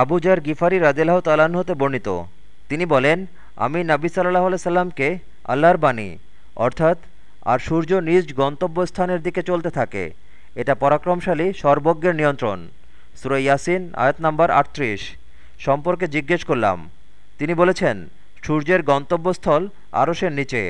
আবুজার গিফারি রাজিল্লাহ তালান হতে বর্ণিত। তিনি বলেন, আমি নাবি সাল্লাহ সাল্লামকে আল্লাহর বাণী, অর্থাৎ আর সূর্য নিজ গন্তব্যস্থানের দিকে চলতে থাকে। এটা পরাক্রমশালী, সর্বজ্ঞের নিয়ন্ত্রণ। সুরৈ ইয়াসিন, আয়াত নাম্বার আটত্রিশ, সম্পর্কে জিজ্ঞেস করলাম। তিনি বলেছেন, সূর্যের গন্তব্যস্থল আরশের নিচে।